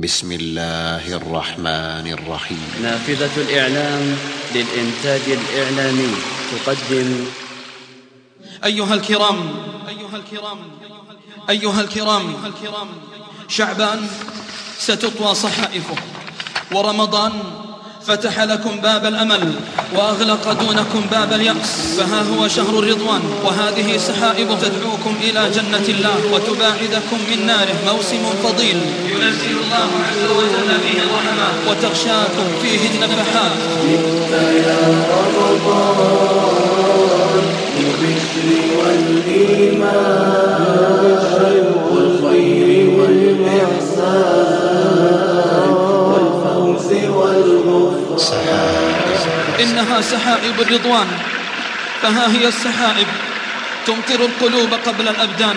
بسم الله الرحمن الرحيم. نافذة الإعلام للإنتاج الإعلامي تقدم. أيها الكرام أيها الكرام أيها الكرام شعبان ستطوى صحائفه ورمضان فتح لكم باب الأمل وأغلق دونكم باب اليأس. فها هو شهر الرضوان وهذه سحائب تدعوكم إلى جنة الله وتباعدكم من ناره. موسم فضيل ينزل الله عز وجل فيه الرحمات وتغشاكم فيه النفحات. جئت يا رمضان بالبشر والإيمان إنها سحائب الرضوان فها هي السحائب تمطر القلوب قبل الأبدان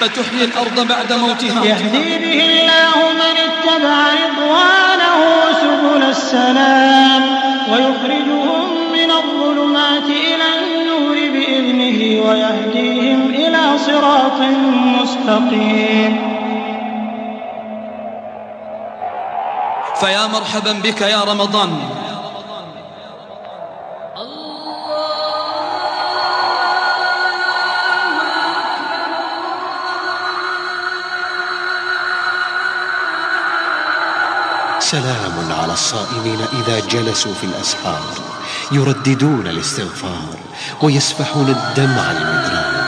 فتحيي الأرض بعد موتها. يهدي به الله من اتبع رضوانه سبل السلام ويخرجهم من الظلمات إلى النور بإذنه ويهديهم إلى صراط مستقيم. فيا مرحبا بك يا رمضان. سلام على الصائمين إذا جلسوا في الأسحار يرددون الاستغفار ويسفحون الدمع المدران.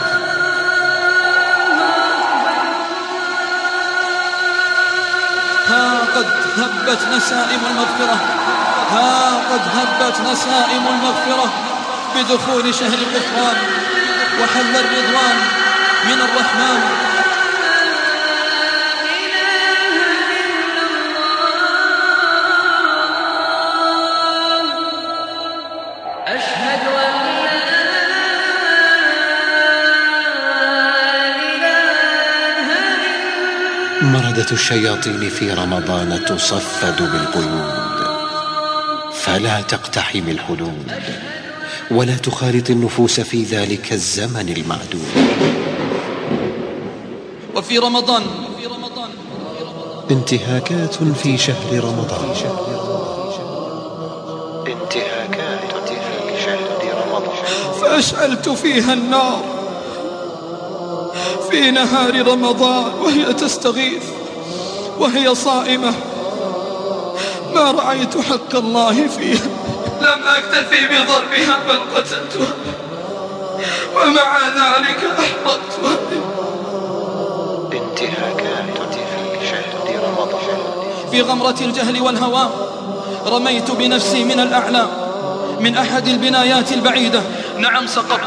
ها قد هبت نسائم المغفرة ها قد هبت نسائم المغفرة بدخول شهر الغفران وحل الرضوان من الرحمن. عبادة الشياطين في رمضان تصفد بالقيود. فلا تقتحم الحدود ولا تخالط النفوس في ذلك الزمن المعدود. وفي رمضان انتهاكات في شهر رمضان. انتهاكات في شهر رمضان. فأشعلت فيها النار في نهار رمضان وهي تستغيث. وهي صائمة. ما رأيت حق الله فيها. لم أكتفي بضربها بل قتلتها. ومع ذلك أحبطتها. انتهاكات في شهر رمضان. في غمرة الجهل والهوى رميت بنفسي من الأعلى من أحد البنايات البعيدة. نعم سقط.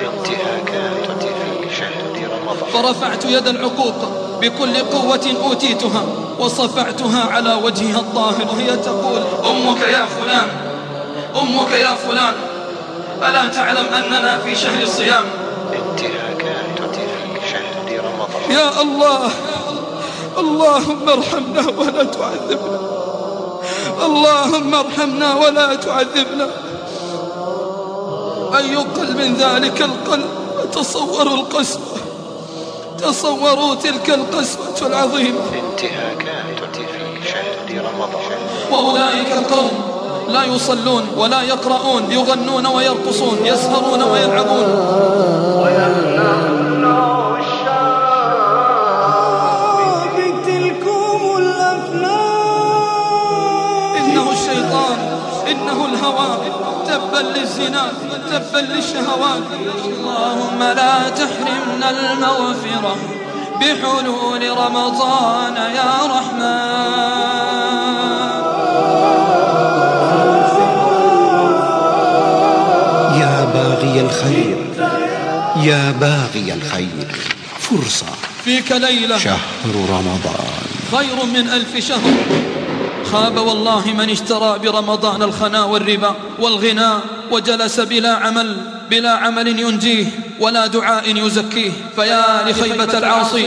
انتهاكات في شهر رمضان. فرفعت يد العقوق. بكل قوة أوتيتها وصفعتها على وجهها الطاهر. وهي تقول أمك يا فلان أمك يا فلان. ألا تعلم أننا في شهر الصيام؟ يا الله اللهم ارحمنا ولا تعذبنا. اللهم ارحمنا ولا تعذبنا. أي قلب ذلك القلب؟ تصور القسوة تصوروا تلك القسوة العظيمة. انتهاكات في شهر رمضان. وأولئك القوم لا يصلون ولا يقرؤون يغنون ويرقصون يسهرون ويلعبون. إنه الشيطان إنه الهوى. تبا للزنا تبا للشهوات اللهم لا تحرمنا المغفرة بحلول رمضان يا رحمن. يا باغي الخير يا باغي الخير فرصة. فيك ليلة. شهر رمضان. خير من ألف شهر. خاب والله من اشترى برمضان الخنا والربا والغنى وجلس بلا عمل بلا عمل ينجيه. ولا دعاء يزكيه. فيا لخيبة العاصي.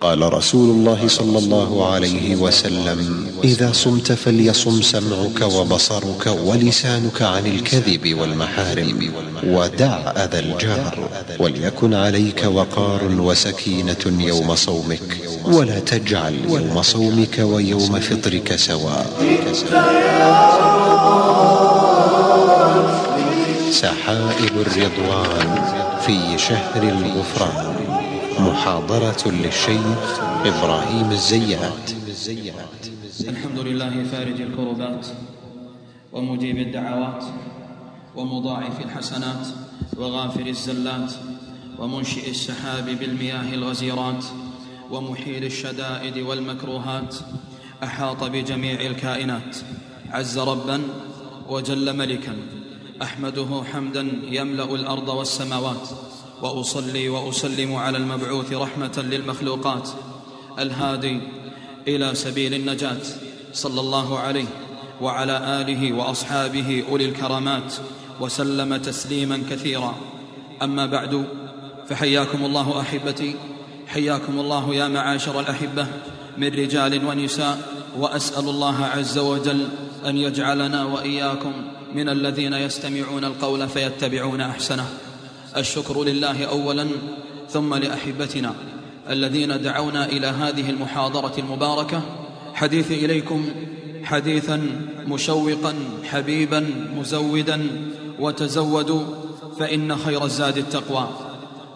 قال رسول الله صلى الله عليه وسلم إذا صمت فليصم سمعك وبصرك ولسانك عن الكذب والمحارم ودع أذى الجار وليكن عليك وقار وسكينة يوم صومك ولا تجعل يوم صومك ويوم فطرك سواء, سواء. سحائب الرضوان في شهر الغفران محاضرة للشيخ إبراهيم الزيات. الحمد لله فارج الكربات ومجيب الدعوات ومضاعف الحسنات وغافر الزلات ومنشئ السحاب بالمياه الغزيرات ومحيل الشدائد والمكروهات أحاط بجميع الكائنات. عز ربا وجل ملكا. أحمده حمدا يملأ الأرض والسماوات وأصلي وأسلم على المبعوث رحمة للمخلوقات الهادي إلى سبيل النجاة صلى الله عليه وعلى آله وأصحابه أولي الكرامات وسلم تسليما كثيرا. أما بعد فحياكم الله أحبتي حياكم الله يا معاشر الأحبة من رجال ونساء وأسأل الله عز وجل أن يجعلنا وإياكم من الذين يستمعون القول فيتبعون أحسنه. الشكر لله اولا ثم لأحبتنا الذين دعونا إلى هذه المحاضرة المباركة. حديث إليكم حديثا مشوقا حبيبا مزودا وتزودوا فإن خير الزاد التقوى.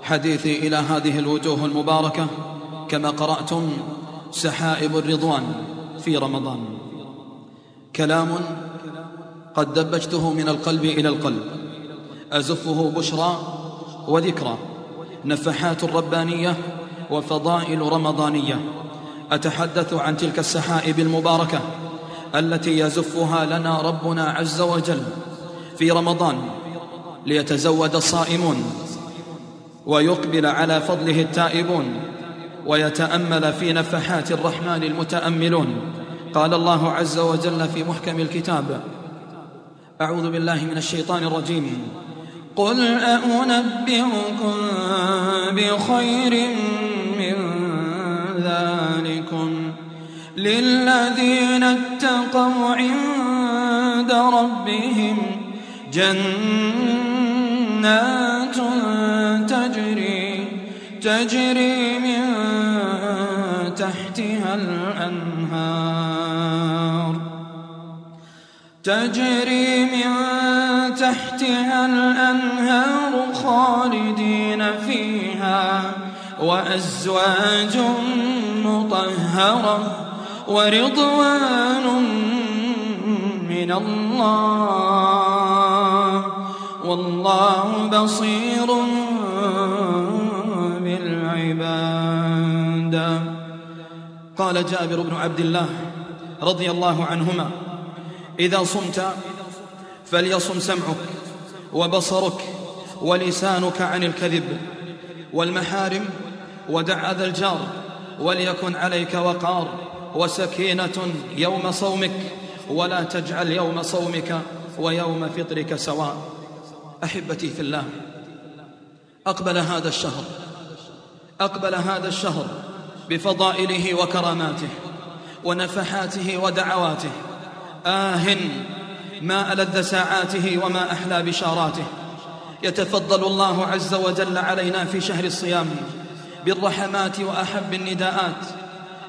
حديثي إلى هذه الوجوه المباركة كما قرأتم سحائب الرضوان في رمضان. كلام قد دبجته من القلب إلى القلب. أزفه بشرى وذكرى. نفحات ربانية وفضائل رمضانية. أتحدث عن تلك السحائب المباركة التي يزفها لنا ربنا عز وجل في رمضان. ليتزود الصائمون ويقبل على فضله التائبون ويتأمل في نفحات الرحمن المتأملون. قال الله عز وجل في محكم الكتاب أعوذ بالله من الشيطان الرجيم. قل أأنبئكم بخير من ذلكم للذين اتقوا عند ربهم جنات تجري تجري من تحتها الأنهار. تجري من تحتها الأنهار خالدين فيها وأزواج مطهرة ورضوان من الله والله بصير بالعباد. قال جابر بن عبد الله رضي الله عنهما إذا صمت فليصم سمعك وبصرك ولسانك عن الكذب والمحارم ودع أذى الجار وليكن عليك وقار وسكينة يوم صومك ولا تجعل يوم صومك ويوم فطرك سواء. أحبتي في الله أقبل هذا الشهر أقبل هذا الشهر بفضائله وكراماته ونفحاته ودعواته آه ما ألذ ساعاته وما أحلى بشاراته. يتفضل الله عز وجل علينا في شهر الصيام بالرحمات وأحب النداءات.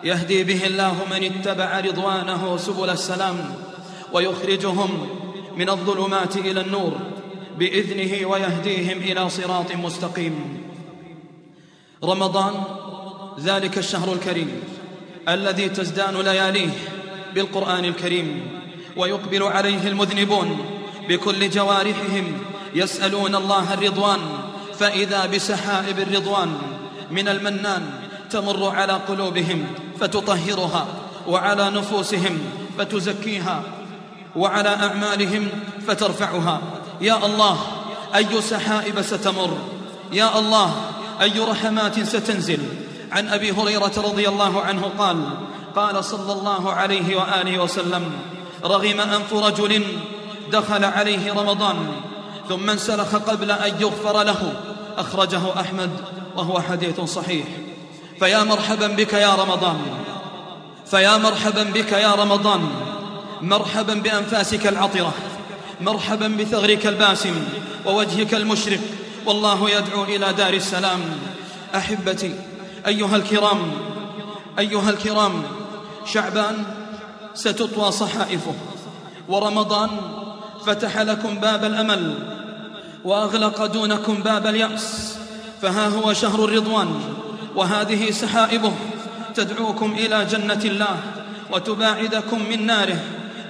يهدي به الله من اتبع رضوانه سبل السلام ويخرجهم من الظلمات إلى النور بإذنه ويهديهم إلى صراط مستقيم. رمضان ذلك الشهر الكريم الذي تزدان لياليه بالقرآن الكريم. ويقبل عليه المذنبون بكل جوارحهم يسألون الله الرضوان فإذا بسحائب الرضوان من المنان تمر على قلوبهم فتطهرها وعلى نفوسهم فتزكيها وعلى أعمالهم فترفعها. يا الله أي سحائب ستمر؟ يا الله أي رحمات ستنزل؟ عن أبي هريرة رضي الله عنه قال قال صلى الله عليه وآله وسلم رغم أنف رجل دخل عليه رمضان ثم انسلخ قبل أن يغفر له. أخرجه أحمد وهو حديث صحيح. فيا مرحبا بك يا رمضان. فيا مرحبا بك يا رمضان. مرحبا بأنفاسك العطرة. مرحبا بثغرك الباسم ووجهك المشرق. والله يدعو إلى دار السلام. أحبتي أيها الكرام أيها الكرام شعبان ستطوى صحائفه. ورمضان فتح لكم باب الأمل وأغلق دونكم باب اليأس. فها هو شهر الرضوان وهذه سحائبه. تدعوكم إلى جنة الله وتباعدكم من ناره.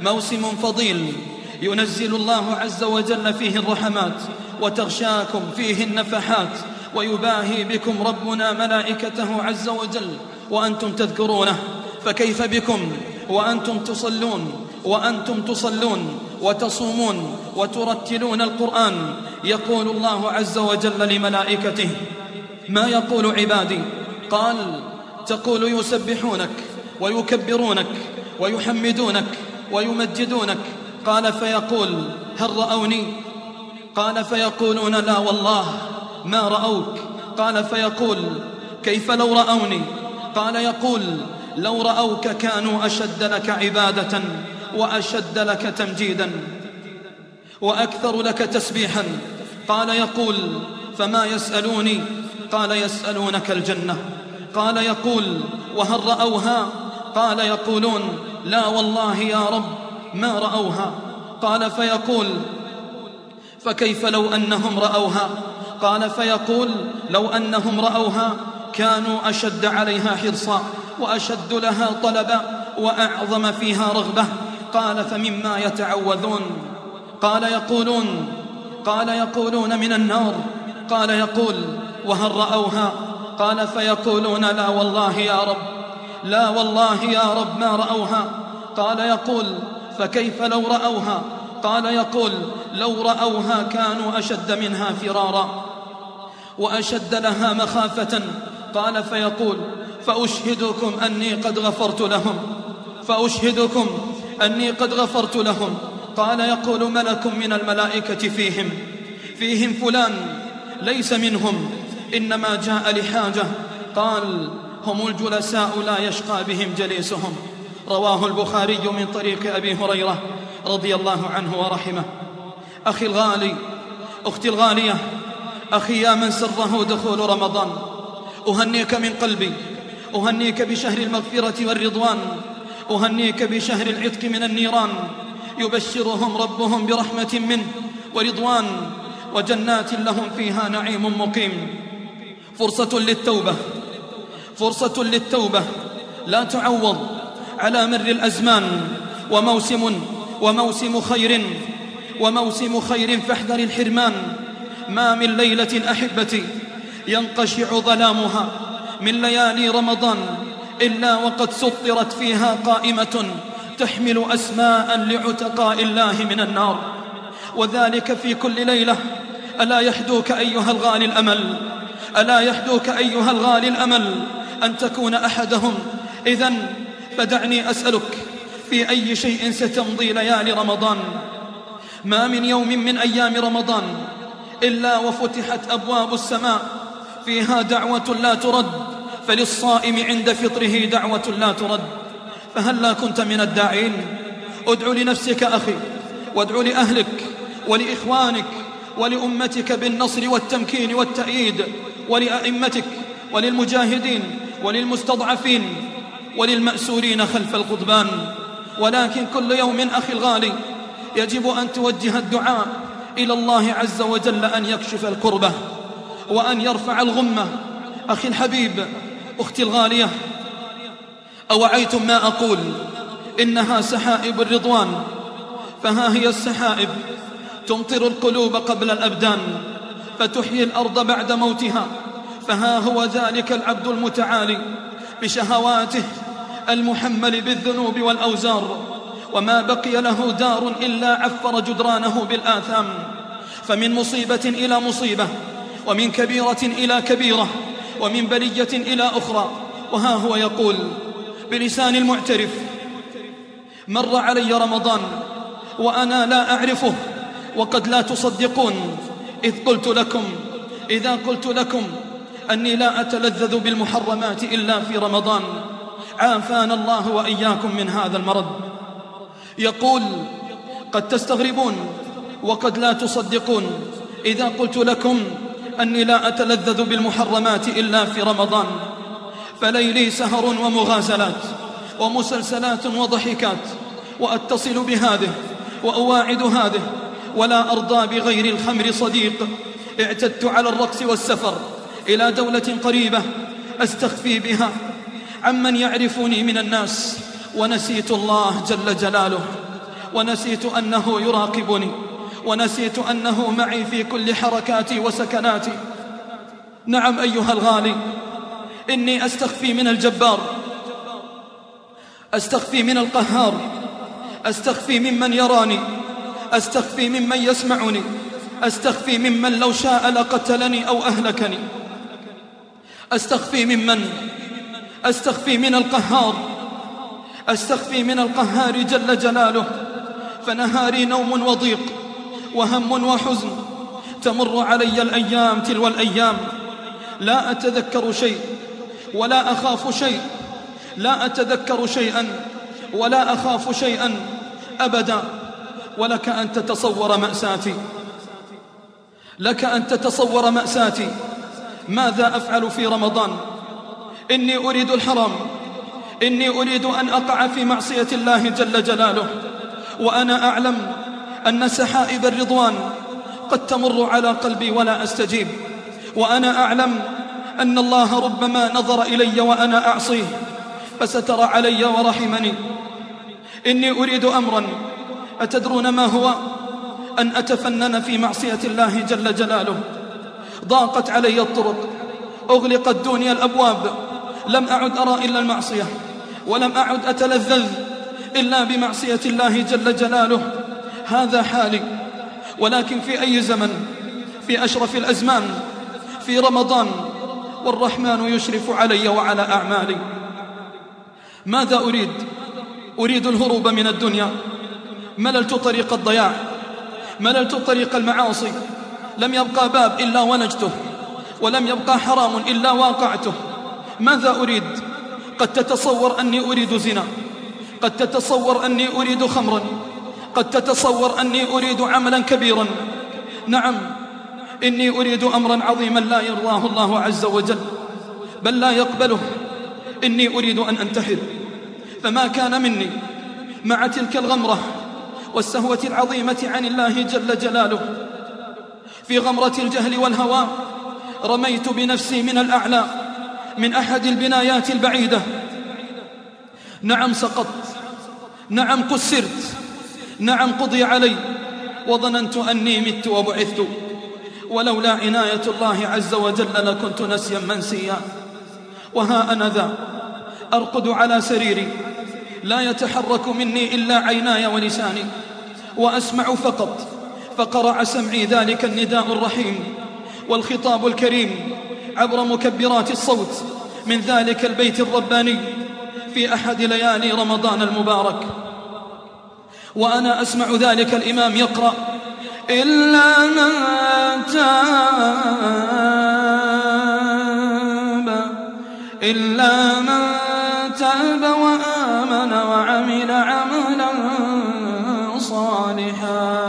موسم فضيل ينزل الله عز وجل فيه الرحمات وتغشاكم فيه النفحات ويباهي بكم ربنا ملائكته عز وجل. وأنتم تذكرونه فكيف بكم؟ وأنتم تصلون وأنتم تصلون وتصومون وترتلون القرآن. يقول الله عز وجل لملائكته ما يقول عبادي؟ قال تقول يسبحونك ويكبرونك ويحمدونك ويمجدونك. قال فيقول هل رأوني؟ قال فيقولون لا والله ما رأوك؟ قال فيقول كيف لو رأوني؟ قال يقول لو رأوك كانوا أشد لك عبادة وأشد لك تمجيدا وأكثر لك تسبيحا. قال يقول فما يسألوني؟ قال يسألونك الجنة. قال يقول وهل رأوها؟ قال يقولون لا والله يا رب ما رأوها. قال فيقول فكيف لو أنهم رأوها؟ قال فيقول لو أنهم رأوها كانوا أشد عليها حرصا. وأشد لها طلبا وأعظم فيها رغبة. قال فمما يتعوذون. قال يقولون. قال يقولون من النار. قال يقول وهل رأوها؟ قال فيقولون لا والله يا رب. لا والله يا رب ما رأوها. قال يقول فكيف لو رأوها؟ قال يقول لو رأوها كانوا أشد منها فرارا. وأشد لها مخافة. قال فيقول فأشهدكم أني قد غفرت لهم. فأشهدكم أني قد غفرت لهم. قال يقول ملك من الملائكة فيهم فيهم فلان ليس منهم إنما جاء لحاجة. قال هم الجلساء لا يشقى بهم جليسهم. رواه البخاري من طريق أبي هريرة رضي الله عنه ورحمه. أخي الغالي أختي الغالية أخي يا من سره دخول رمضان. أهنيك من قلبي. أهنيك بشهر المغفرة والرضوان أهنيك بشهر العتق من النيران. يبشرهم ربهم برحمة منه ورضوان وجنات لهم فيها نعيم مقيم. فرصة للتوبة فرصة للتوبة. لا تعوض على مر الأزمان. وموسم وموسم خير وموسم خير فاحذر الحرمان. ما من ليلة أحبتي ينقشع ظلامها. من ليالي رمضان إلا وقد سطرت فيها قائمة تحمل أسماء لعتقاء الله من النار. وذلك في كل ليلة. ألا يحدوك أيها الغالي الأمل؟ ألا يحدوك أيها الغالي الأمل أن تكون أحدهم؟ إذا فدعني أسألك في أي شيء ستمضي ليالي رمضان؟ ما من يوم من أيام رمضان إلا وفتحت أبواب السماء فيها دعوة لا ترد فللصائم عند فطره دعوة لا ترد. فهلا كنت من الداعين؟ ادعو لنفسك أخي وادعو لأهلك ولإخوانك ولأمتك بالنصر والتمكين والتأييد ولأئمتك وللمجاهدين وللمستضعفين وللمأسورين خلف القضبان. ولكن كل يوم أخي الغالي يجب أن توجه الدعاء إلى الله عز وجل أن يكشف الكربة. وأن يرفع الغمة. أخي الحبيب أختي الغالية أوعيتم ما أقول؟ إنها سحائب الرضوان. فها هي السحائب تمطر القلوب قبل الأبدان فتحيي الأرض بعد موتها. فها هو ذلك العبد المتعالي بشهواته المحمل بالذنوب والأوزار. وما بقي له دار إلا عفر جدرانه بالآثام. فمن مصيبة إلى مصيبة ومن كبيرة إلى كبيرة ومن بلية إلى أخرى. وها هو يقول بلسان المعترف مر علي رمضان وأنا لا أعرفه وقد لا تصدقون إذ قلت لكم إذا قلت لكم أني لا أتلذذ بالمحرمات إلا في رمضان عافانا الله وإياكم من هذا المرض. يقول قد تستغربون وقد لا تصدقون إذا قلت لكم أني لا أتلذذ بالمحرمات إلا في رمضان. فليلي سهر ومغازلات ومسلسلات وضحكات وأتصل بهذه وأواعد هذه ولا أرضى بغير الخمر صديق. اعتدت على الرقص والسفر إلى دولة قريبة أستخفي بها. عمن يعرفني من الناس ونسيت الله جل جلاله ونسيت أنه يراقبني. ونسيت أنه معي في كل حركاتي وسكناتي. نعم أيها الغالي إني أستخفي من الجبار أستخفي من القهار أستخفي ممن يراني أستخفي ممن يسمعني أستخفي ممن لو شاء لقتلني أو أهلكني. أستخفي ممن أستخفي من القهار أستخفي من القهار جل جلاله. فنهاري نوم وضيق وهم وحزن تمر علي الأيام تلو الأيام. لا أتذكر شيء ولا أخاف شيء. لا أتذكر شيئا ولا أخاف شيئا أبدا. ولك أن تتصور مأساتي. لك أن تتصور مأساتي. ماذا أفعل في رمضان؟ إني أريد الحرام. إني أريد أن أقع في معصية الله جل جلاله. وأنا أعلم أن سحائب الرضوان قد تمر على قلبي ولا أستجيب. وأنا أعلم أن الله ربما نظر إلي وأنا أعصيه فستر علي ورحمني. إني أريد أمرا أتدرون ما هو؟ أن أتفنن في معصية الله جل جلاله. ضاقت علي الطرق أغلقت دوني الأبواب. لم أعد أرى إلا المعصية ولم أعد أتلذذ إلا بمعصية الله جل جلاله. هذا حالي. ولكن في أي زمن؟ في أشرف الأزمان في رمضان والرحمن يشرف علي وعلى أعمالي. ماذا أريد؟ أريد الهروب من الدنيا. مللت طريق الضياع. مللت طريق المعاصي. لم يبقى باب إلا ونجته. ولم يبقى حرام إلا واقعته. ماذا أريد؟ قد تتصور أني أريد زنا. قد تتصور أني أريد خمرا. قد تتصور أني أريد عملا كبيرا. نعم إني أريد أمرا عظيما لا يرضاه الله عز وجل بل لا يقبله. إني أريد أن أنتحر. فما كان مني مع تلك الغمرة والسهوة العظيمة عن الله جل جلاله. في غمرة الجهل والهوى رميت بنفسي من الأعلى من أحد البنايات البعيدة. نعم سقطت نعم قسرت نعم قضي علي وظننت أني مت وبعثت ولولا عناية الله عز وجل لكنت نسيا منسيا وها أنا ذا أرقد على سريري لا يتحرك مني إلا عيناي ولساني وأسمع فقط فقرع سمعي ذلك النداء الرحيم والخطاب الكريم عبر مكبرات الصوت من ذلك البيت الرباني في أحد ليالي رمضان المبارك وأنا أسمع ذلك الإمام يقرأ. إلا من تاب. إلا من تاب وآمن وعمل عملا صالحا.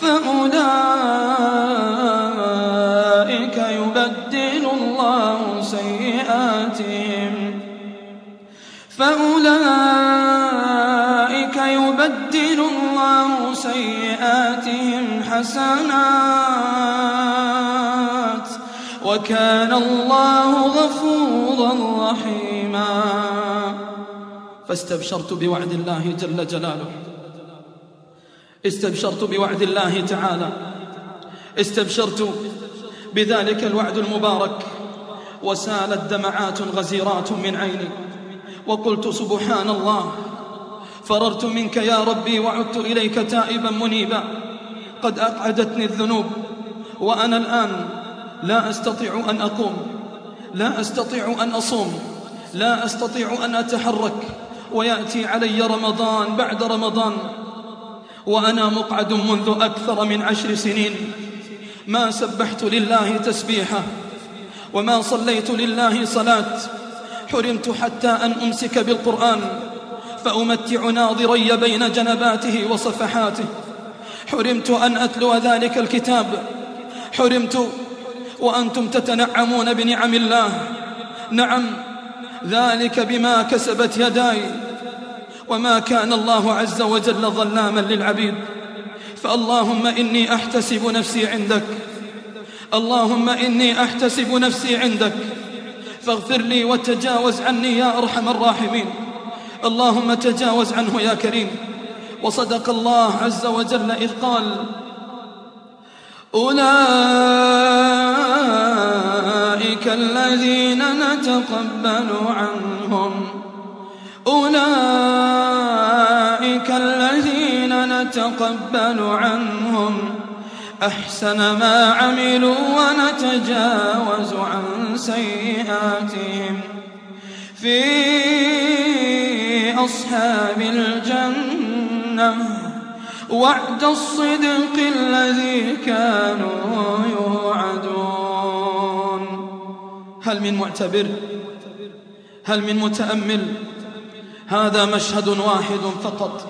فأولئك يبدل الله سيئاتهم. فأولئك فيبدل الله سيئاتهم حسنات وكان الله غفورا رحيما. فاستبشرت بوعد الله جل جلاله. استبشرت بوعد الله تعالى. استبشرت بذلك الوعد المبارك. وسالت دمعات غزيرات من عيني. وقلت سبحان الله. فررت منك يا ربي وعدت إليك تائبا منيبا. قد أقعدتني الذنوب وأنا الآن لا أستطيع أن أقوم. لا أستطيع أن أصوم. لا أستطيع أن أتحرك. ويأتي علي رمضان بعد رمضان. وأنا مقعد منذ أكثر من عشر سنين. ما سبحت لله تسبيحة وما صليت لله صلاة. حرمت حتى أن أمسك بالقرآن. فأمتع ناظري بين جنباته وصفحاته. حرمت أن أتلو ذلك الكتاب. حرمت وأنتم تتنعمون بنعم الله. نعم ذلك بما كسبت يداي. وما كان الله عز وجل ظلاما للعبيد. فاللهم إني أحتسب نفسي عندك. اللهم إني أحتسب نفسي عندك. فاغفر لي وتجاوز عني يا أرحم الراحمين. اللهم تجاوز عنه يا كريم. وصدق الله عز وجل إذ قال أولئك الذين نتقبل عنهم. أولئك الذين نتقبل عنهم. أحسن ما عملوا ونتجاوز عن سيئاتهم. فيه أصحاب الجنة. وعد الصدق الذي كانوا يوعدون. هل من معتبر؟ هل من متأمل؟ هذا مشهد واحد فقط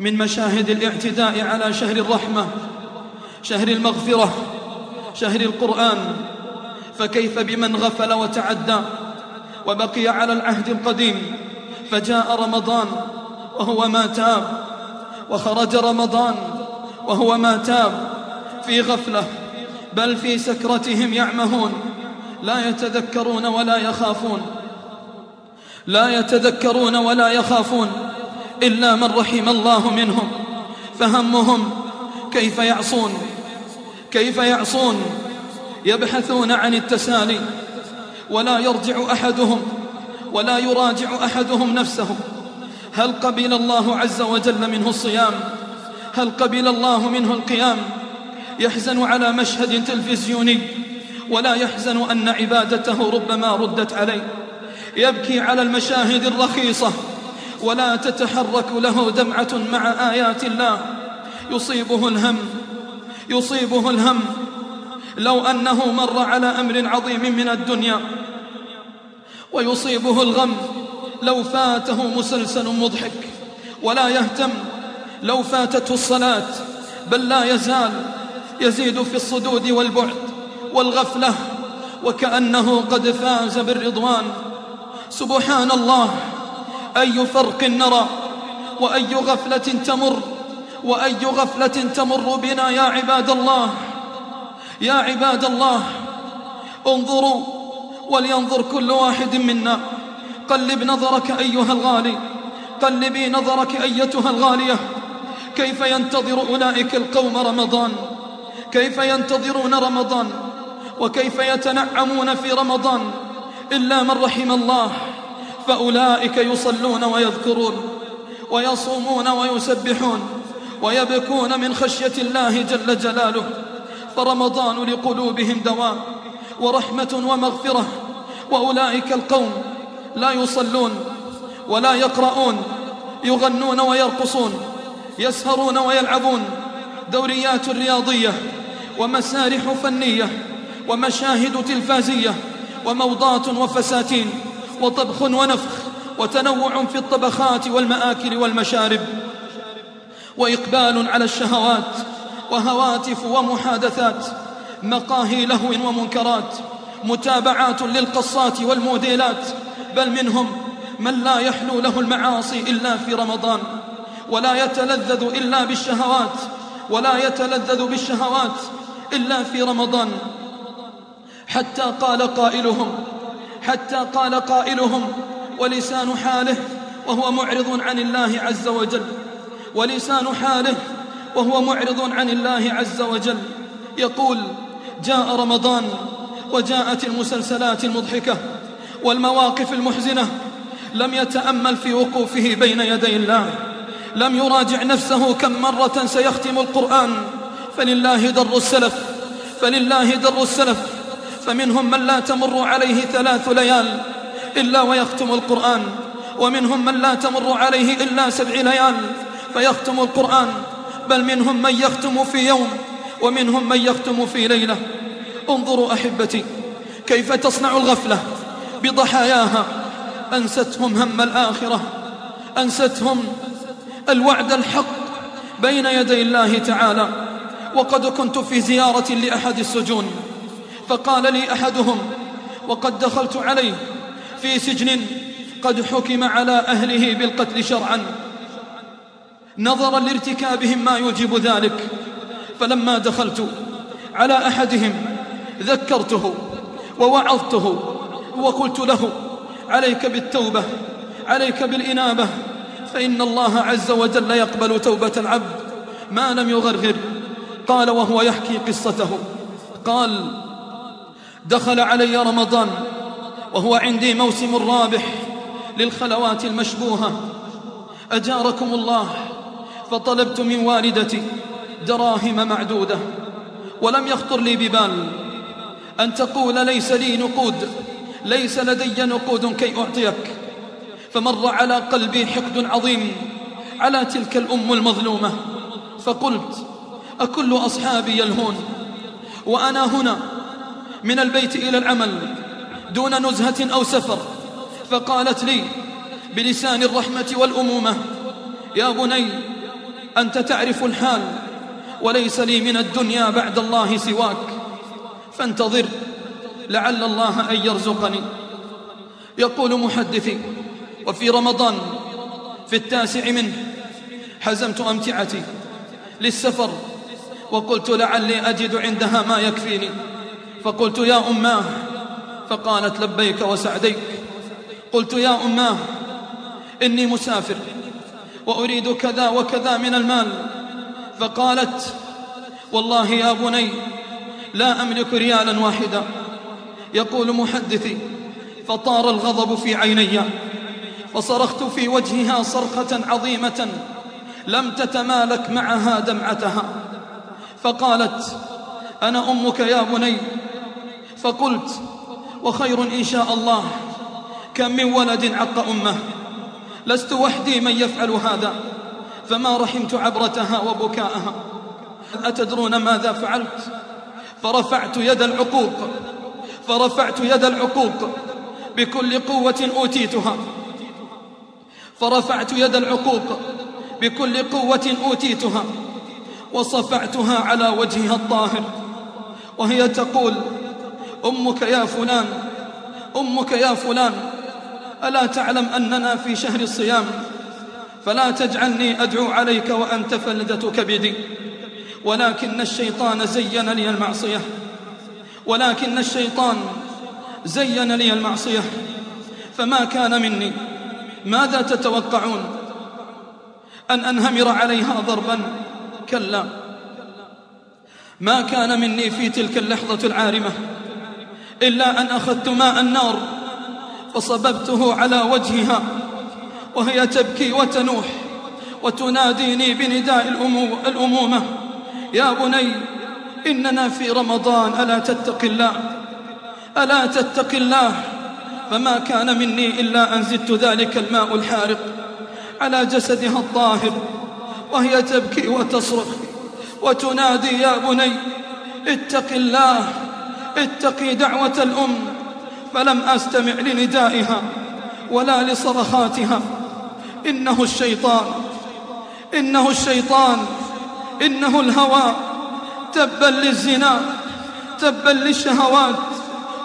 من مشاهد الاعتداء على شهر الرحمة شهر المغفرة شهر القرآن. فكيف بمن غفل وتعدى وبقي على العهد القديم؟ فجاء رمضان وهو ما تاب. وخرج رمضان وهو ما تاب. في غفلة بل في سكرتهم يعمهون. لا يتذكرون ولا يخافون. لا يتذكرون ولا يخافون إلا من رحم الله منهم. فهمهم كيف يعصون؟ كيف يعصون؟ يبحثون عن التسالي. ولا يرجع أحدهم. ولا يراجع أحدهم نفسه. هل قبل الله عز وجل منه الصيام؟ هل قبل الله منه القيام؟ يحزن على مشهد تلفزيوني. ولا يحزن أن عبادته ربما ردت عليه. يبكي على المشاهد الرخيصة. ولا تتحرك له دمعة مع آيات الله. يصيبه الهم. يصيبه الهم. لو أنه مر على أمر عظيم من الدنيا. ويصيبه الغم لو فاته مسلسل مضحك ولا يهتم لو فاتته الصلاة بل لا يزال يزيد في الصدود والبعد والغفلة وكأنه قد فاز بالرضوان سبحان الله أي فرق نرى وأي غفلة تمر وأي غفلة تمر بنا يا عباد الله يا عباد الله انظروا ولينظر كل واحد منا. قلب نظرك أيها الغالي. قلبي نظرك أيتها الغالية. كيف ينتظر أولئك القوم رمضان؟ كيف ينتظرون رمضان؟ وكيف يتنعمون في رمضان؟ إلا من رحم الله. فأولئك يصلون ويذكرون. ويصومون ويسبحون. ويبكون من خشية الله جل جلاله. فرمضان لقلوبهم دوام ورحمة ومغفرة وأولئك القوم لا يصلون ولا يقرؤون يغنون ويرقصون يسهرون ويلعبون. دوريات رياضية ومسارح فنية ومشاهد تلفازية وموضات وفساتين وطبخ ونفخ وتنوع في الطبخات والمآكل والمشارب. وإقبال على الشهوات وهواتف ومحادثات مقاهي لهو ومنكرات متابعات للقصات والموديلات بل منهم من لا يحلو له المعاصي إلا في رمضان ولا يتلذذ إلا بالشهوات ولا يتلذذ بالشهوات إلا في رمضان. حتى قال قائلهم حتى قال قائلهم ولسان حاله وهو معرض عن الله عز وجل ولسان حاله وهو معرض عن الله عز وجل. يقول جاء رمضان وجاءت المسلسلات المضحكة والمواقف المحزنة لم يتأمل في وقوفه بين يدي الله لم يراجع نفسه كم مرة سيختم القرآن فلله در السلف فلله در السلف فمنهم من لا تمر عليه ثلاث ليال إلا ويختم القرآن ومنهم من لا تمر عليه إلا سبع ليال فيختم القرآن بل منهم من يختم في يوم ومنهم من يختم في ليلة. انظروا أحبتي كيف تصنع الغفلة؟ بضحاياها. أنستهم هم الآخرة. أنستهم الوعد الحق بين يدي الله تعالى. وقد كنت في زيارة لأحد السجون فقال لي أحدهم وقد دخلت عليه في سجن قد حكم على أهله بالقتل شرعا. نظرا لارتكابهم ما يوجب ذلك. فلما دخلت على أحدهم ذكرته ووعظته وقلت له عليك بالتوبة عليك بالإنابة فإن الله عز وجل يقبل توبة العبد ما لم يغرغر. قال وهو يحكي قصته. قال دخل علي رمضان وهو عندي موسم رابح للخلوات المشبوهة. أجاركم الله فطلبت من والدتي دراهم معدودة ولم يخطر لي ببال. أن تقول ليس لي نقود ليس لدي نقود كي أعطيك. فمر على قلبي حقد عظيم على تلك الأم المظلومة. فقلت أكل أصحابي يلهون وأنا هنا من البيت إلى العمل دون نزهة أو سفر. فقالت لي بلسان الرحمة والأمومة يا بني أنت تعرف الحال وليس لي من الدنيا بعد الله سواك. فانتظر لعل الله أن يرزقني. يقول محدثي وفي رمضان في التاسع منه حزمت أمتعتي للسفر وقلت لعلي أجد عندها ما يكفيني. فقلت يا أماه فقالت لبيك وسعديك. قلت يا أماه إني مسافر وأريد كذا وكذا من المال. فقالت والله يا بني لا أملك ريالا واحدا. يقول محدثي فطار الغضب في عيني فصرخت في وجهها صرخة عظيمة لم تتمالك معها دمعتها. فقالت أنا أمك يا بني. فقلت وخير إن شاء الله كم من ولد عق أمه لست وحدي من يفعل هذا. فما رحمت عبرتها وبكاءها؟ أتدرون ماذا فعلت؟ فرفعت يد العقوق فرفعت يد العقوق بكل قوة أوتيتها. فرفعت يد العقوق بكل قوة أوتيتها. وصفعتها على وجهها الطاهر. وهي تقول أمك يا فلان أمك يا فلان ألا تعلم أننا في شهر الصيام؟ فلا تجعلني أدعو عليك وأنت فلدة كبدي ولكن الشيطان زين لي المعصية. ولكن الشيطان زين لي المعصية. فما كان مني. ماذا تتوقعون؟ أن أنهمر عليها ضربا؟ كلا. ما كان مني في تلك اللحظة العارمة. إلا أن أخذت ماء النار فصببته على وجهها. وهي تبكي وتنوح وتناديني بنداء الأمومة. يا بني إننا في رمضان ألا تتق الله؟ ألا تتق الله؟ فما كان مني إلا أن زدت ذلك الماء الحارق على جسدها الطاهر. وهي تبكي وتصرخ وتنادي يا بني اتق الله اتقي دعوة الأم. فلم أستمع لندائها ولا لصرخاتها. إنه الشيطان إنه الشيطان إنه الهوى. تبا للزنا تبا للشهوات.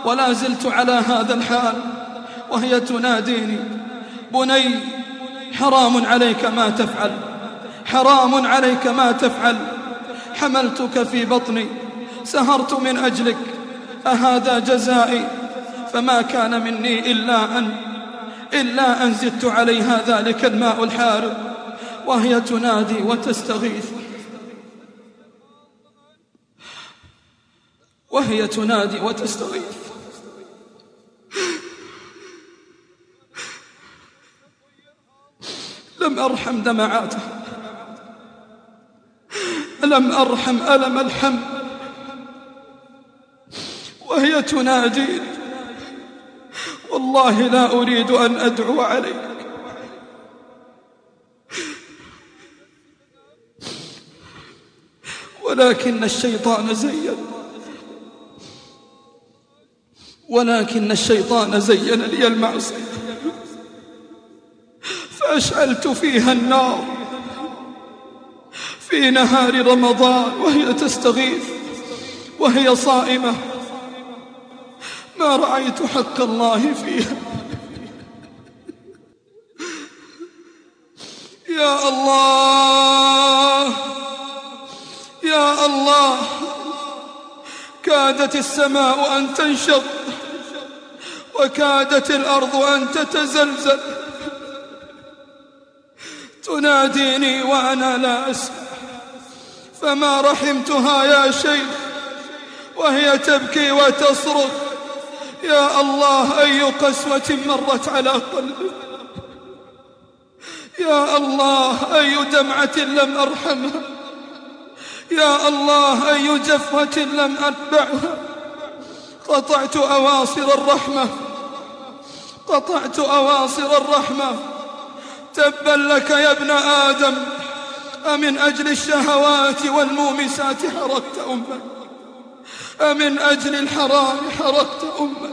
ولا زلت على هذا الحال وهي تناديني. بني حرام عليك ما تفعل حرام عليك ما تفعل. حملتك في بطني سهرت من أجلك. أهذا جزائي؟ فما كان مني إلا أن إلا أن زدت عليها ذلك الماء الحار وهي تنادي وتستغيث. وهي تنادي وتستغيث. لم أرحم دمعاته. لم أرحم ألم الحم. وهي تنادي والله لا أريد أن أدعو عليك. ولكن الشيطان زين. ولكن الشيطان زين لي المعصية. فأشعلت فيها النار. في نهار رمضان وهي تستغيث. وهي صائمة. ما رأيت حق الله فيها. يا الله يا الله كادت السماء أن تنشط وكادت الأرض أن تتزلزل. تناديني وأنا لا أسمع. فما رحمتها يا شيخ وهي تبكي وتصرخ. يا الله أي قسوة مرت على قلبك يا الله أي دمعة لم أرحمها؟ يا الله أي جفوة لم أتبعها؟ قطعت أواصر الرحمة. قطعت أواصر الرحمة. تبا لك يا ابن آدم أمن أجل الشهوات والمومسات حرقت أمك أمن أجل الحرام حرقت أمك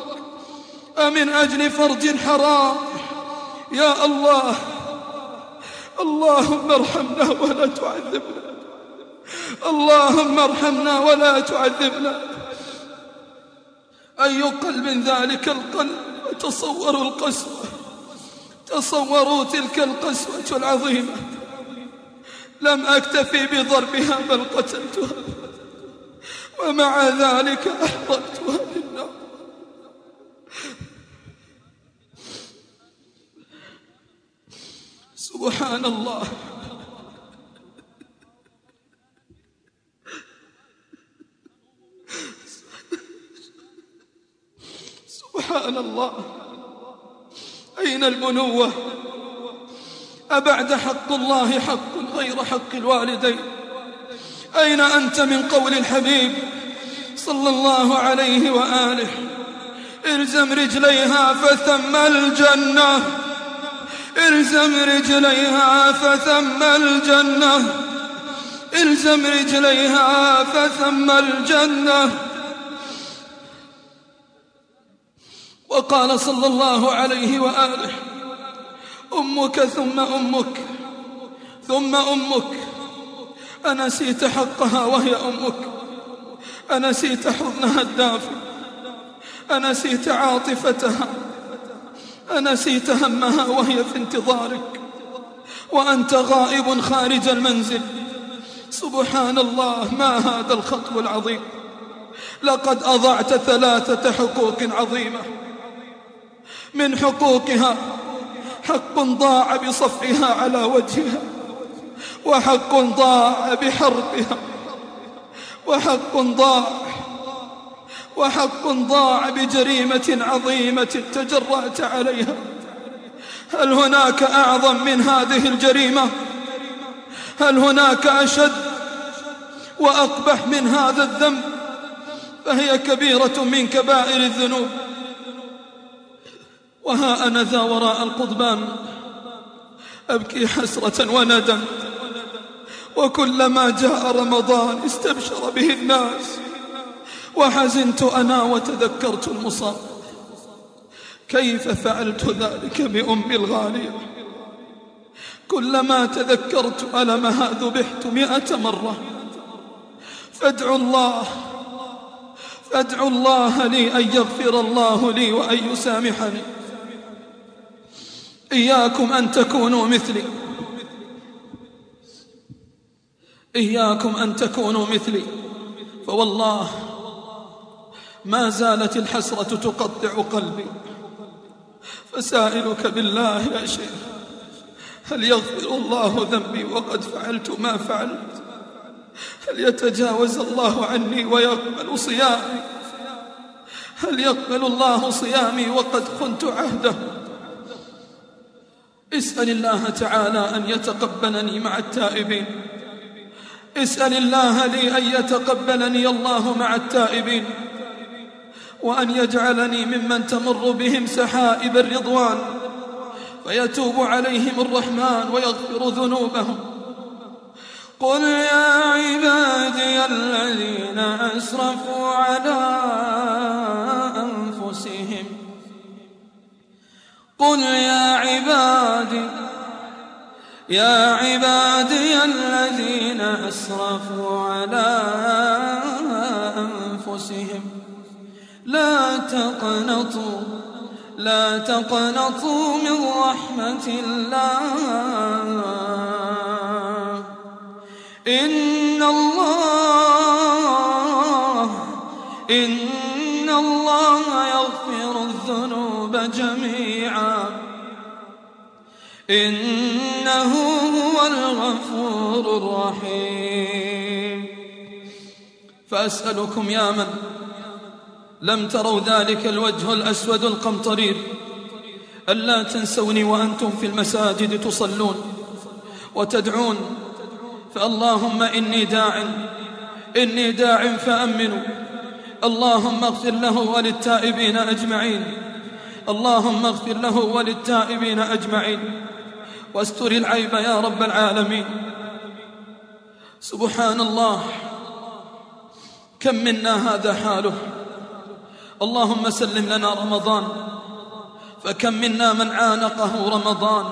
أمن أجل فرج حرام. يا الله اللهم ارحمنا ولا تعذبنا. اللهم ارحمنا ولا تعذبنا. أي قلب ذلك القلب؟ تصوروا القسوة. تصوروا تلك القسوة العظيمة. لم أكتفي بضربها بل قتلتها. ومع ذلك أحضرتها. بالنار سبحان اللہ سبحان الله أين البنوة أبعد حق الله حق غير حق الوالدين أين أنت من قول الحبيب صلى الله عليه وآله إلزم رجليها فثم الجنة إلزم رجليها فثم الجنة. إلزم رجليها فثم الجنة. وقال صلى الله عليه وآله أمك ثم أمك ثم أمك. أنسيت حقها وهي أمك. أنسيت حضنها الدافئ أنسيت عاطفتها. أنسيت همها وهي في انتظارك وأنت غائب خارج المنزل. سبحان الله ما هذا الخطو العظيم؟ لقد أضعت ثلاثة حقوق عظيمة. من حقوقها حق ضاع بصفعها على وجهها وحق ضاع بحربها وحق ضاع وحق ضاع بجريمة عظيمة تجرأت عليها. هل هناك أعظم من هذه الجريمة؟ هل هناك أشد وأقبح من هذا الذنب؟ فهي كبيرة من كبائر الذنوب. وها أنا ذا وراء القضبان. أبكي حسرة وندم. وكلما جاء رمضان استبشر به الناس. وحزنت أنا وتذكرت المصاب. كيف فعلت ذلك بأمي الغالية؟ كلما تذكرت ألمها ذبحت مئة مرة. فادعوا الله فادعوا الله لي أن يغفر الله لي وأن يسامحني. إياكم أن تكونوا مثلي. إياكم أن تكونوا مثلي. فوالله ما زالت الحسرة تقطع قلبي. فسائلك بالله يا شيخ هل يغفر الله ذنبي؟ وقد فعلت ما فعلت. هل يتجاوز الله عني ويقبل صيامي؟ هل يقبل الله صيامي؟ وقد خنت عهده. اسأل الله تعالى أن يتقبلني مع التائبين. اسأل الله لي أن يتقبلني الله مع التائبين. وأن يجعلني ممن تمر بهم سحائب الرضوان فيتوب عليهم الرحمن ويغفر ذنوبهم. قل يا عبادي الذين أسرفوا على أنفسهم. قل يا عبادي يا عبادي الذين أسرفوا على أنفسهم لا تقنطوا لا تقنطوا من رحمة الله. إن الله إن الله يغفر الذنوب جميعا. إنه هو الغفور الرحيم. فأسألكم يا من لم تروا ذلك الوجه الأسود القمطرير. ألا تنسوني وأنتم في المساجد تصلون وتدعون. فاللهم إني داع إني داع فأمنوا اللهم اغفر له وللتائبين أجمعين. اللهم اغفر له وللتائبين أجمعين. واستر العيب يا رب العالمين. سبحان الله. كم منا هذا حاله؟ اللهم سلم لنا رمضان فكم منا من عانقه رمضان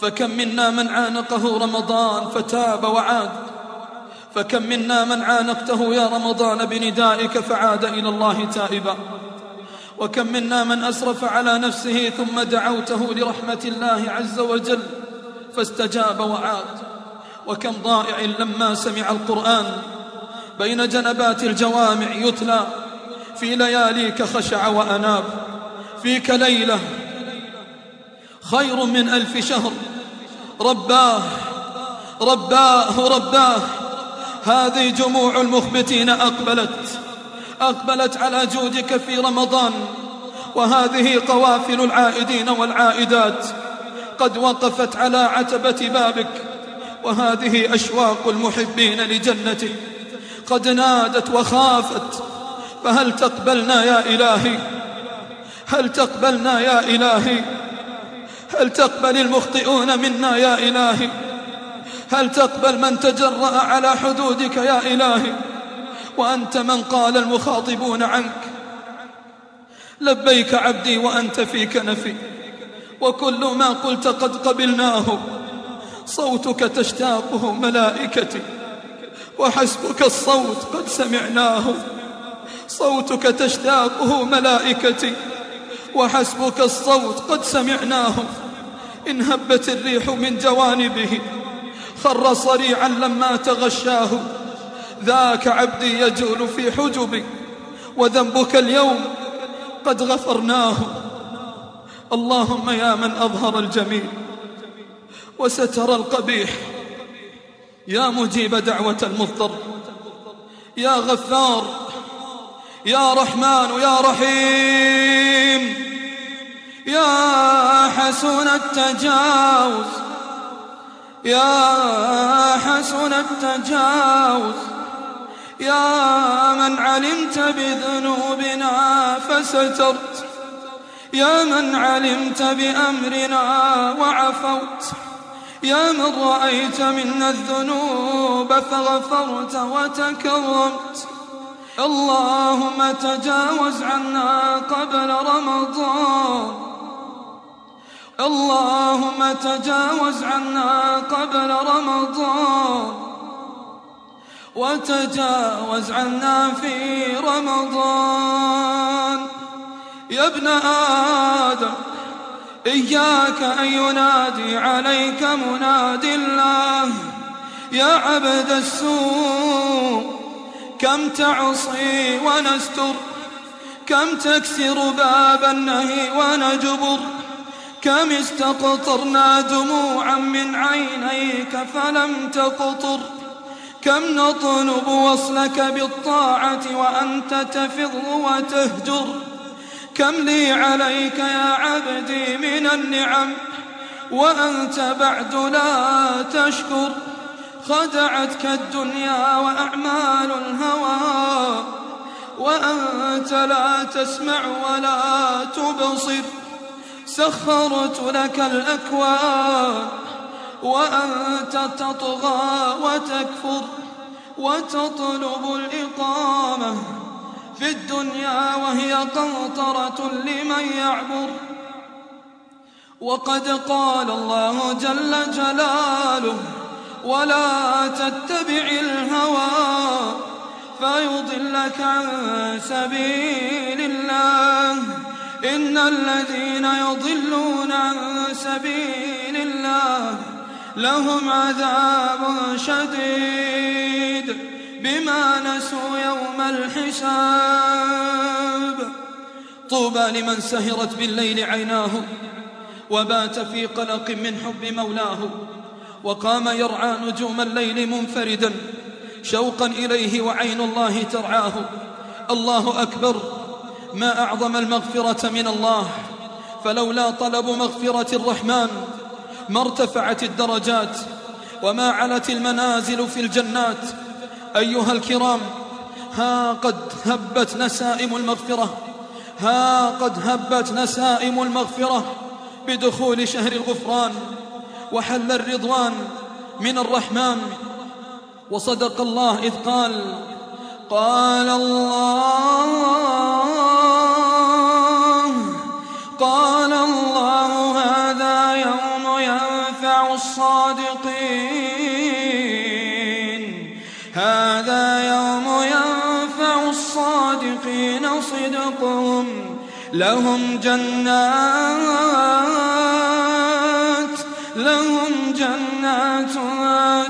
فكم منا من عانقه رمضان فتاب وعاد فكم منا من عانقته يا رمضان بندائك فعاد إلى الله تائبا وكم منا من أسرف على نفسه ثم دعوته لرحمة الله عز وجل فاستجاب وعاد وكم ضائع لما سمع القرآن بين جنبات الجوامع يتلى في لياليك خشع وأناب فيك ليلة خير من ألف شهر. رباه رباه رباه هذه جموع المخبتين أقبلت أقبلت على جودك في رمضان وهذه قوافل العائدين والعائدات قد وقفت على عتبة بابك وهذه أشواق المحبين لجنتك قد نادت وخافت فهل تقبلنا يا إلهي؟ هل تقبلنا يا إلهي؟ هل تقبل المخطئون منا يا إلهي؟ هل تقبل من تجرأ على حدودك يا إلهي؟ وأنت من قال المخاطبون عنك. لبيك عبدي وأنت في كنفي وكل ما قلت قد قبلناه. صوتك تشتاقه ملائكتي. وحسبك الصوت قد سمعناه. صوتك تشتاقه ملائكتي وحسبك الصوت قد سمعناه. إن هبت الريح من جوانبه خر صريعا لما تغشاه. ذاك عبدي يجول في حجبي وذنبك اليوم قد غفرناه. اللهم يا من أظهر الجميل وستر القبيح. يا مجيب دعوة المضطر يا غفار يا رحمن يا رحيم. يا حسن التجاوز. يا حسن التجاوز. يا من علمت بذنوبنا فسترت. يا من علمت بأمرنا وعفوت. يا من رأيت منا الذنوب فغفرت وتكرمت. اللهم تجاوز عنا قبل رمضان. اللهم تجاوز عنا قبل رمضان. وتجاوز عنا في رمضان. يا ابن آدم إياك أن ينادي عليك منادي الله. يا عبد السوء كم تعصي ونستر؟ كم تكسر باب النهي ونجبر؟ كم استقطرنا دموعا من عينيك فلم تقطر؟ كم نطلب وصلك بالطاعة وأنت تفض وتهجر؟ كم لي عليك يا عبدي من النعم؟ وأنت بعد لا تشكر؟ خدعتك الدنيا وأعمال الهوى وأنت لا تسمع ولا تبصر سخرت لك الأكوان وأنت تطغى وتكفر وتطلب الإقامة في الدنيا وهي قنطرة لمن يعبر. وقد قال الله جل جلاله ولا تتبع الهوى فيضلك عن سبيل الله. إن الذين يضلون عن سبيل الله لهم عذاب شديد بما نسوا يوم الحساب. طوبى لمن سهرت بالليل عيناه وبات في قلق من حب مولاه وقام يرعى نجوم الليل منفردا. شوقا إليه وعين الله ترعاه. الله أكبر. ما أعظم المغفرة من الله. فلولا طلب مغفرة الرحمن ما ارتفعت الدرجات. وما علت المنازل في الجنات. أيها الكرام ها قد هبت نسائم المغفرة. ها قد هبت نسائم المغفرة بدخول شهر الغفران. وحل الرضوان من الرحمن. وصدق الله إذ قال قال الله قال الله هذا يوم ينفع الصادقين. هذا يوم ينفع الصادقين صدقهم. لهم جنات لهم جنات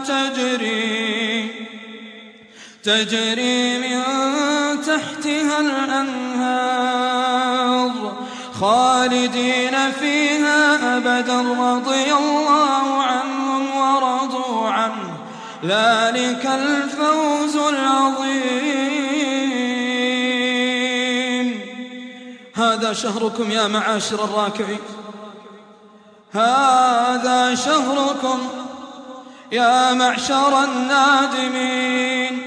تجري تجري من تحتها الأنهار خالدين فيها أبدا رضي الله عنهم ورضوا عنه. ذلك الفوز العظيم. هذا شهركم يا معاشر الراكعين. هذا شهركم يا معشر النادمين.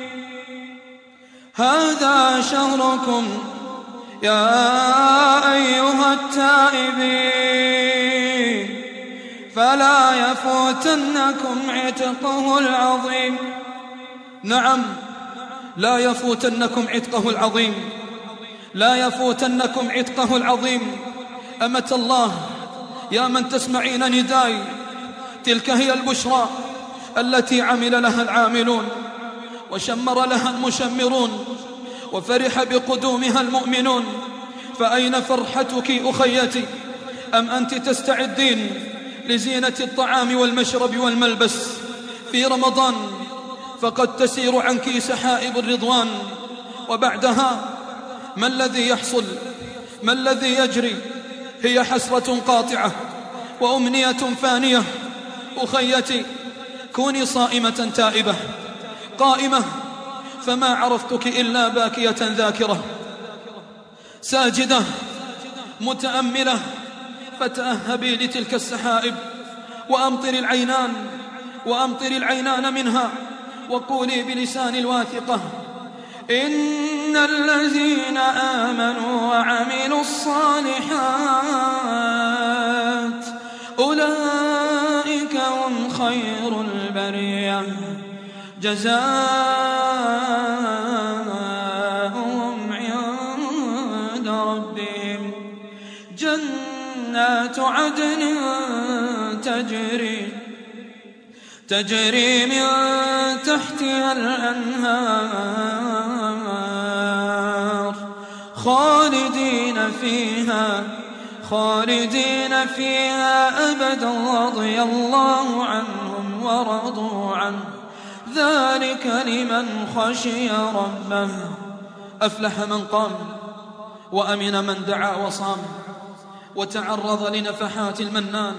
هذا شهركم يا أيها التائبين. فلا يفوتنكم عتقه العظيم. نعم لا يفوتنكم عتقه العظيم. لا يفوتنكم عتقه العظيم. أمة الله يا من تسمعين ندائي تلك هي البشرى التي عمل لها العاملون وشمر لها المشمرون وفرح بقدومها المؤمنون. فأين فرحتك أخيتي؟ أم أنت تستعدين لزينة الطعام والمشرب والملبس في رمضان؟ فقد تسير عنك سحائب الرضوان. وبعدها ما الذي يحصل؟ ما الذي يجري؟ هي حسرة قاطعة وأمنية فانية. أخيتي كوني صائمة تائبة. قائمة فما عرفتك إلا باكية ذاكرة. ساجدة متأملة فتأهبي لتلك السحائب. وأمطري العينان وأمطري العينان منها. وقولي بلسان الواثقة إن إن الذين آمنوا وعملوا الصالحات أولئك هم خير البرية جزاء عند ربهم جنات عدن تجري تجري من تحتها الأنهار خالدين فيها خالدين فيها أبدا رضي الله عنهم ورضوا عنه. ذلك لمن خشي ربه. أفلح من قام وأمن من دعا وصام وتعرض لنفحات المنان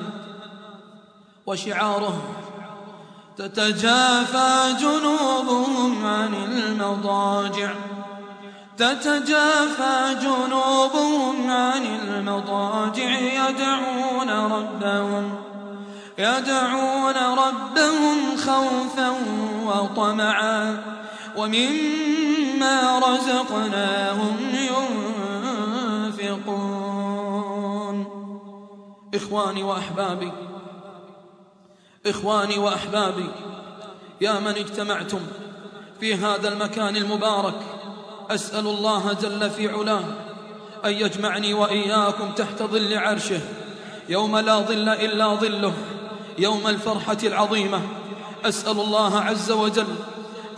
وشعاره. تتجافى جنوبهم عن المضاجع. تتجافى جنوبهم عن المضاجع يدعون ربهم يدعون ربهم خوفا وطمعا ومما رزقناهم ينفقون. إخواني وأحبابي إخواني وأحبابي يا من اجتمعتم في هذا المكان المبارك أسأل الله جل في علاه أن يجمعني وإياكم تحت ظل عرشه يوم لا ظل إلا ظله يوم الفرحة العظيمة أسأل الله عز وجل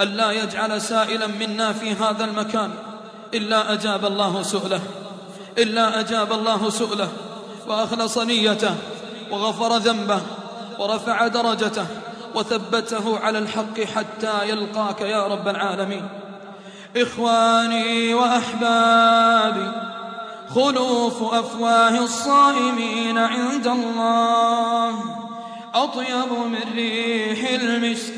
ألا يجعل سائلا منا في هذا المكان إلا أجاب الله سؤله إلا أجاب الله سؤله وأخلص نيته وغفر ذنبه ورفع درجته وثبته على الحق حتى يلقاك يا رب العالمين إخواني وأحبابي خلوف أفواه الصائمين عند الله. أطيب من ريح المسك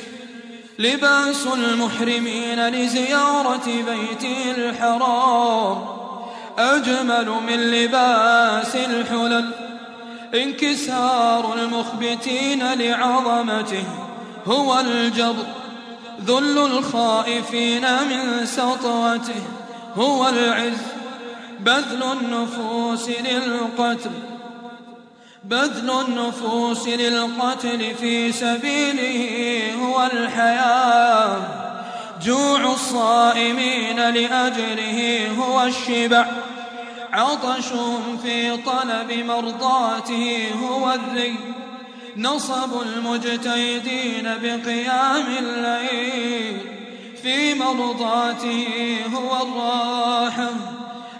لباس المحرمين لزيارة بيتي الحرام. أجمل من لباس الحلل انكسار المخبتين لعظمته هو الجبر. ذل الخائفين من سطوته هو العز. بذل النفوس للقتل بذل النفوس للقتل في سبيله هو الحياة. جوع الصائمين لأجله هو الشبع. عطشهم في طلب مرضاته هو الذئب نصب المجتهدين بقيام الليل في مرضاته هو الراحة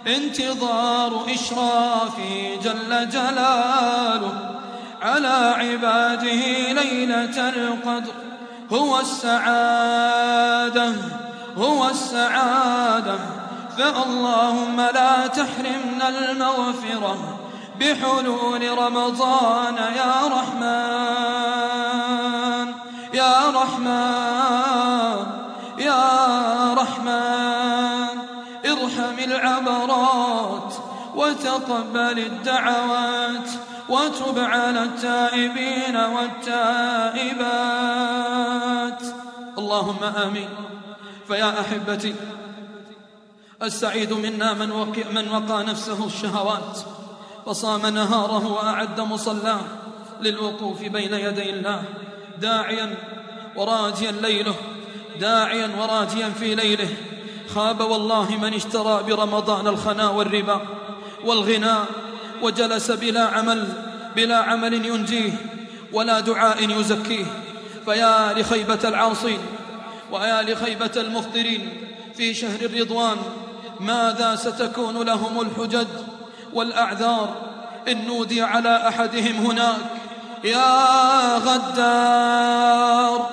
انتظار إشرافه جل جلاله على عباده ليلة القدر. هو السعادة هو السعادة. فاللهم لا تحرمنا المغفرة. بحلول رمضان يا رحمن يا رحمن يا رحمن ارحم العبرات وتقبل الدعوات وتب على التائبين والتائبات. اللهم آمين. فيا أحبتي السعيد منا من وقى, من وقى نفسه الشهوات. فصام نهاره وأعد مصلاه للوقوف بين يدي الله داعيا وراجيا ليله داعيا وراجيا في ليله. خاب والله من اشترى برمضان الخنا والربا والغناء وجلس بلا عمل بلا عمل ينجيه ولا دعاء يزكيه. فيا لخيبة العاصين ويا لخيبة المفطرين في شهر الرضوان ماذا ستكون لهم الحجج؟ والأعذار إن نودي على أحدهم هناك. يا غدار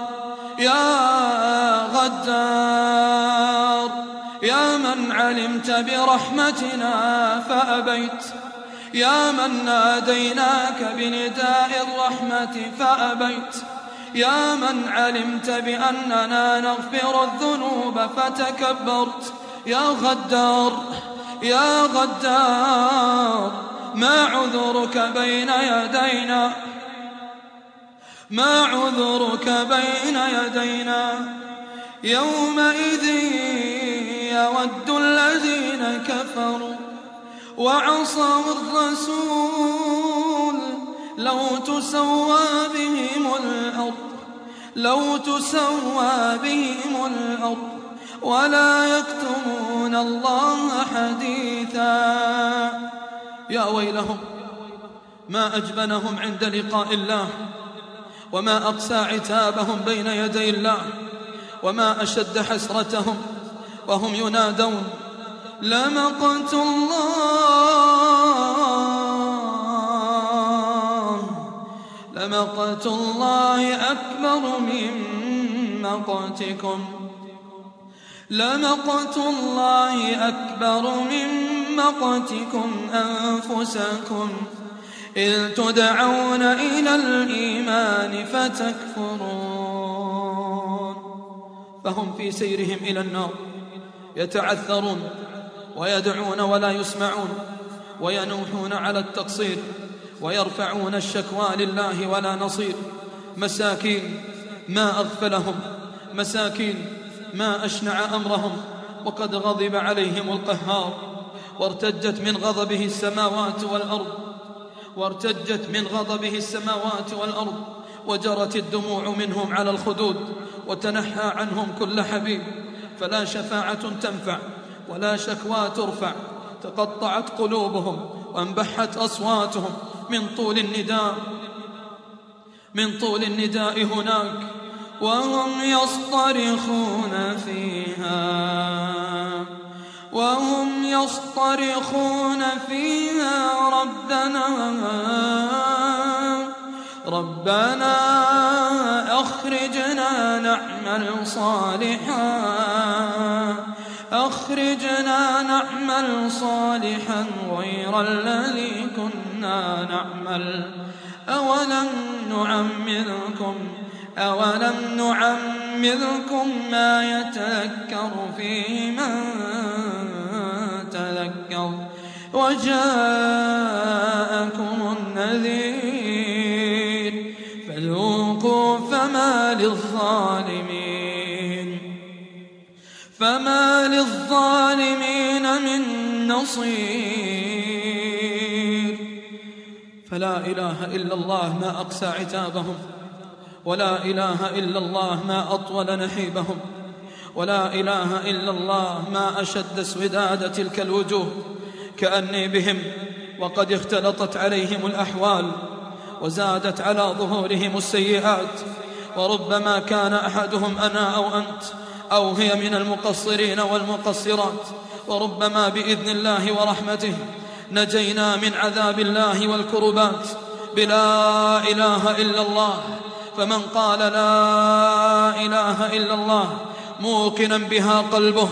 يا غدار يا من علمت برحمتنا فأبيت. يا من ناديناك بنداء الرحمة فأبيت. يا من علمت بأننا نغفر الذنوب فتكبرت. يا غدار يا غدار ما عذرك بين يدينا؟ ما عذرك بين يدينا؟ يومئذ يود الذين كفروا وعصوا الرسول لو تسوى بهم الأرض لو تسوى بهم الأرض. ولا يكتمون الله حديثا. يا ويلهم ما أجبنهم عند لقاء الله وما أقسى عتابهم بين يدي الله وما أشد حسرتهم وهم ينادون لمقت الله لمقت الله أكبر من مقتكم. لمقت الله أكبر من مقتكم أنفسكم. إذ تدعون إلى الإيمان فتكفرون. فهم في سيرهم إلى النار يتعثرون ويدعون ولا يسمعون وينوحون على التقصير ويرفعون الشكوى لله ولا نصير. مساكين ما أغفلهم مساكين ما أشنع أمرهم وقد غضب عليهم القهار وارتجت من غضبه السماوات والأرض وارتجت من غضبه السماوات والأرض وجرت الدموع منهم على الخدود وتنحى عنهم كل حبيب فلا شفاعة تنفع ولا شكوى ترفع تقطعت قلوبهم وانبحت أصواتهم من طول النداء من طول النداء هناك وهم يصطرخون فيها. وهم يصطرخون فيها ربنا. ربنا أخرجنا نعمل صالحا. أخرجنا نعمل صالحا غير الذي كنا نعمل. أولم نعمركم أولم نعمركم ما يتذكر فيه من تذكر وجاءكم النذير فذوقوا فما للظالمين فما للظالمين من نصير فلا إله إلا الله ما أقسى عتابهم ولا إله إلا الله ما أطول نحيبهم ولا إله إلا الله ما أشد سوداد تلك الوجوه كأني بهم وقد اختلطت عليهم الأحوال وزادت على ظهورهم السيئات وربما كان أحدهم أنا أو أنت أو هي من المقصرين والمقصرات وربما بإذن الله ورحمته نجينا من عذاب الله والكربات بلا إله إلا الله فمن قال لا إله إلا الله موقنا بها قلبه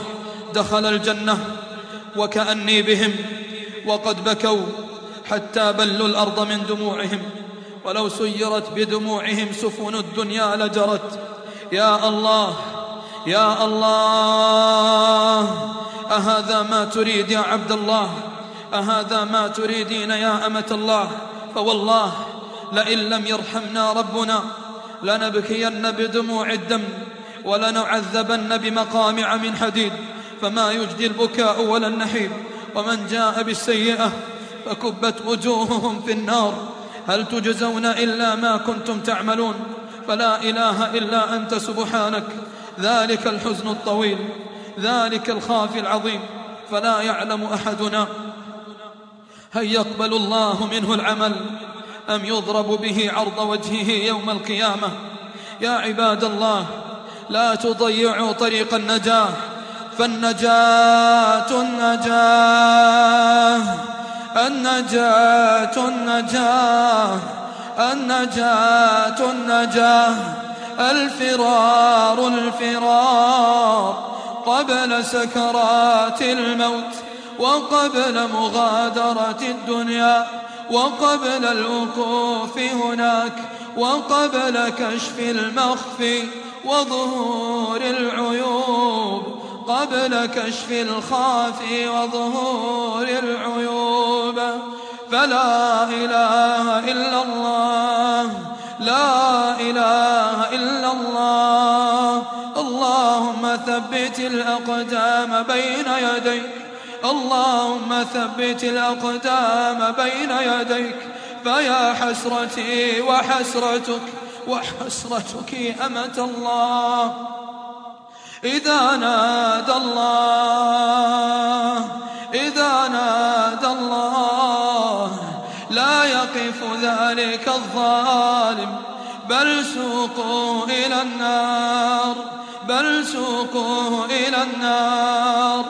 دخل الجنة وكأني بهم وقد بكوا حتى بلوا الأرض من دموعهم ولو سيرت بدموعهم سفن الدنيا لجرت يا الله يا الله أهذا ما تريد يا عبد الله أهذا ما تريدين يا أمة الله فوالله لئن لم يرحمنا ربنا لنبكين بدموع الدم ولنعذبن بمقامع من حديد. فما يجدي البكاء ولا النحيب ومن جاء بالسيئة فكبت وجوههم في النار. هل تجزون إلا ما كنتم تعملون؟ فلا إله إلا أنت سبحانك. ذلك الحزن الطويل. ذلك الخافي العظيم. فلا يعلم أحدنا. هل يقبل الله منه العمل؟ أم يضرب به عرض وجهه يوم القيامة؟ يا عباد الله لا تضيعوا طريق النجاة. فالنجاة النجاة. النجاة النجاة. النجاة النجاة. الفرار الفرار. قبل سكرات الموت وقبل مغادرة الدنيا. وقبل الوقوف هناك وقبل كشف المخفي وظهور العيوب قبل كشف الخافي وظهور العيوب فلا إله إلا الله لا إله إلا الله اللهم ثبت الأقدام بين يديك اللهم ثبت الأقدام بين يديك فيا حسرتي وحسرتك وحسرتك أمة الله. إذا نادى الله إذا نادى الله لا يقف ذلك الظالم. بل سوقوه إلى النار بل سوقوه إلى النار.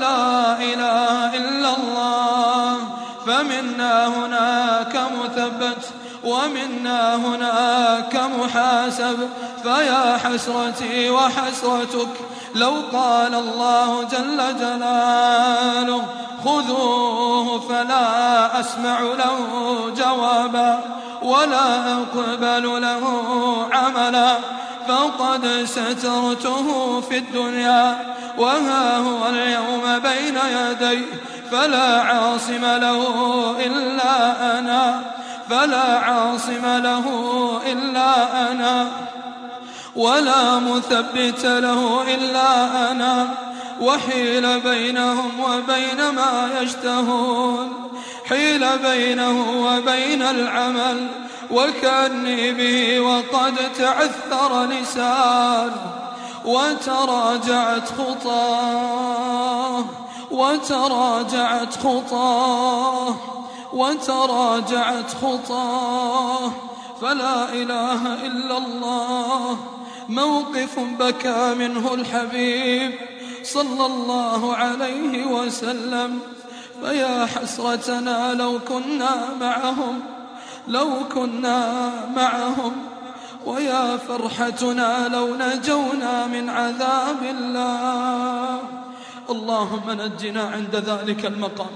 لا إله إلا الله. فمنا هناك مثبت ومنا هناك محاسب. فيا حسرتي وحسرتك لو قال الله جل جلاله خذوه فلا أسمع له جوابا ولا أقبل له عملا. فقد سترته في الدنيا وها هو اليوم بين يدي فلا عاصم له إلا أنا فلا عاصم له إلا أنا ولا مثبت له إلا أنا وحيل بينهم وبين ما يشتهون حيل بينه وبين العمل وكأني به وقد تعثر لسان وتراجعت خطاه وتراجعت خطاه وتراجعت خطاه فلا إله إلا الله موقف بكى منه الحبيب صلى الله عليه وسلم فيا حسرتنا لو كنا معهم لو كنا معهم ويا فرحتنا لو نجونا من عذاب الله. اللهم نجنا عند ذلك المقام.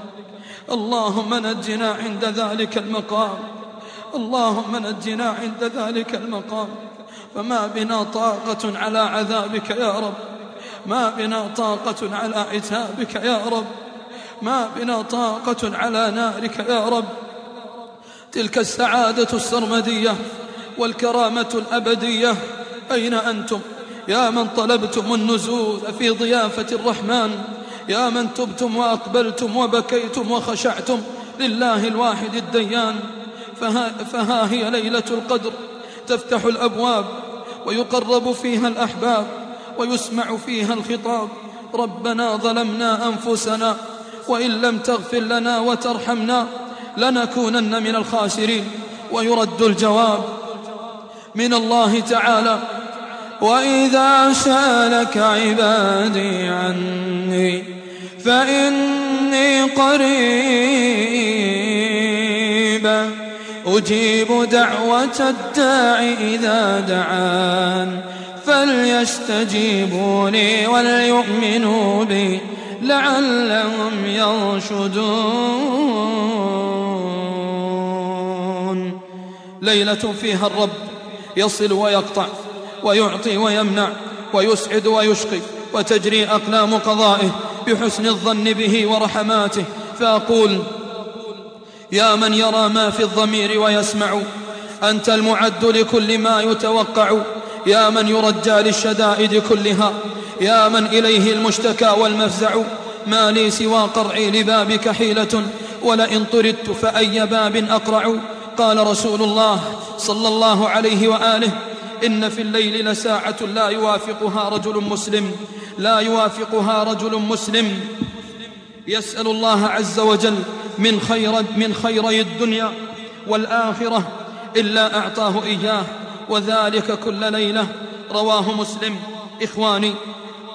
اللهم نجنا عند ذلك المقام. اللهم نجنا عند ذلك المقام. فما بنا طاقة على عذابك يا رب. ما بنا طاقة على عتابك يا رب. ما بنا طاقة على نارك يا رب. تلك السعادة السرمدية والكرامة الأبدية. أين أنتم؟ يا من طلبتم النزول في ضيافة الرحمن. يا من تبتم وأقبلتم وبكيتم وخشعتم لله الواحد الديان. فها, فها هي ليلة القدر تفتح الأبواب ويقرب فيها الأحباب ويسمع فيها الخطاب. ربنا ظلمنا أنفسنا وإن لم تغفر لنا وترحمنا لنكونن من الخاسرين ويرد الجواب من الله تعالى. وإذا سألك عبادي عني فإني قريب. أجيب دعوة الداع إذا دعان. فليستجيبوا لي وليؤمنوا بي لعلهم يرشدون. ليلة فيها الرب يصل ويقطع ويعطي ويمنع ويسعد ويشقي وتجري أقلام قضائه بحسن الظن به ورحماته فأقول يا من يرى ما في الضمير ويسمع أنت المعد لكل ما يتوقع يا من يرجى للشدائد كلها يا من إليه المشتكى والمفزع ما لي سوى قرعي لبابك حيلة ولئن طردت فأي باب أقرع قال رسول الله صلى الله عليه وآله إن في الليل لساعة لا يوافقها رجل مسلم لا يوافقها رجل مسلم. يسأل الله عز وجل من خير من خيري الدنيا والآخرة إلا أعطاه إياه وذلك كل ليلة. رواه مسلم. إخواني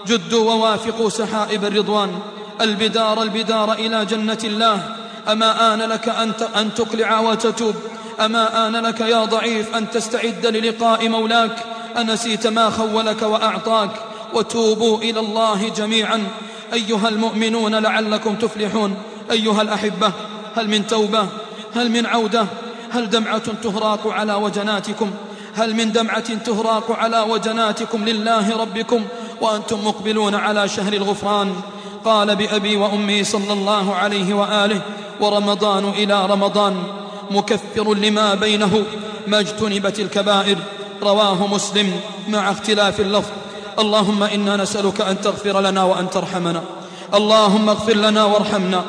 جدوا ووافقوا سحائب الرضوان البدار البدار إلى جنة الله. أما آن لك أن, أن تقلع وتتوب. أما آن لك يا ضعيف أن تستعد للقاء مولاك. أنسيت ما خولك وأعطاك. وتوبوا إلى الله جميعا. أيها المؤمنون لعلكم تفلحون. أيها الأحبة هل من توبة؟ هل من عودة؟ هل دمعة تهراق على وجناتكم؟ هل من دمعة تهراق على وجناتكم لله ربكم؟ وأنتم مقبلون على شهر الغفران. قال بأبي وأمي صلى الله عليه وآله ورمضان إلى رمضان مكفر لما بينه ما اجتنبت الكبائر. رواه مسلم مع اختلاف اللفظ. اللهم إنا نسألك أن تغفر لنا وأن ترحمنا. اللهم اغفر لنا وارحمنا.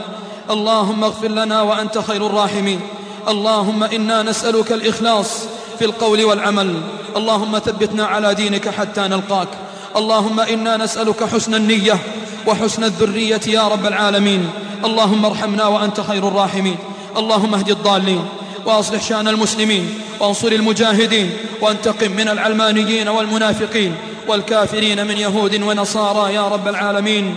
اللهم اغفر لنا وأنت خير الراحمين. اللهم إنا نسألك الإخلاص في القول والعمل. اللهم ثبتنا على دينك حتى نلقاك. اللهم إنا نسألك حسن النية. وحسن الذرية يا رب العالمين. اللهم ارحمنا وأنت خير الراحمين. اللهم اهد الضالين وأصلح شأن المسلمين وانصر المجاهدين وانتقم من العلمانيين والمنافقين والكافرين من يهود ونصارى يا رب العالمين.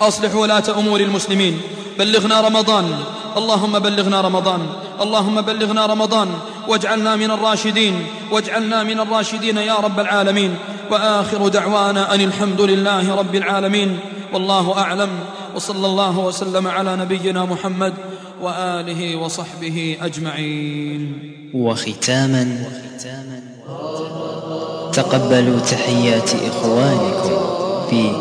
أصلح ولاة أمور المسلمين. بلغنا رمضان. اللهم بلغنا رمضان اللهم بلغنا رمضان واجعلنا من الراشدين واجعلنا من الراشدين يا رب العالمين. وآخر دعوانا أن الحمد لله رب العالمين. والله أعلم. وصلى الله وسلم على نبينا محمد وآله وصحبه أجمعين. وختاما تقبلوا تحيات إخوانكم في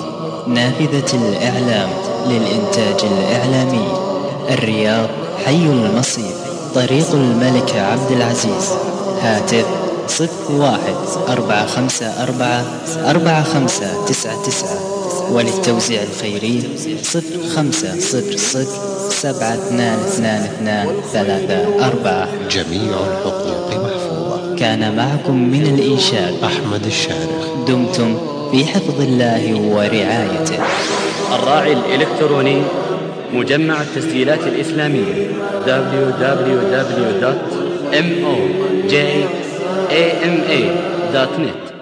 نافذة الإعلام للإنتاج الإعلامي. الرياض حي المصير طريق الملك عبد العزيز. هاتف صف واحد أربعة خمسة أربعة أربعة خمسة تسعة تسعة. وللتوزيع الخيري صف خمسة صفر صفر سبعة اثنان اثنان اثنان ثلاثة أربعة. جميع الحقوق محفوظة. كان معكم من الإنشاد أحمد الشارخ دمتم في حفظ الله ورعايته. الراعي الإلكتروني مجمع التسجيلات الإسلامية. www.mojama.net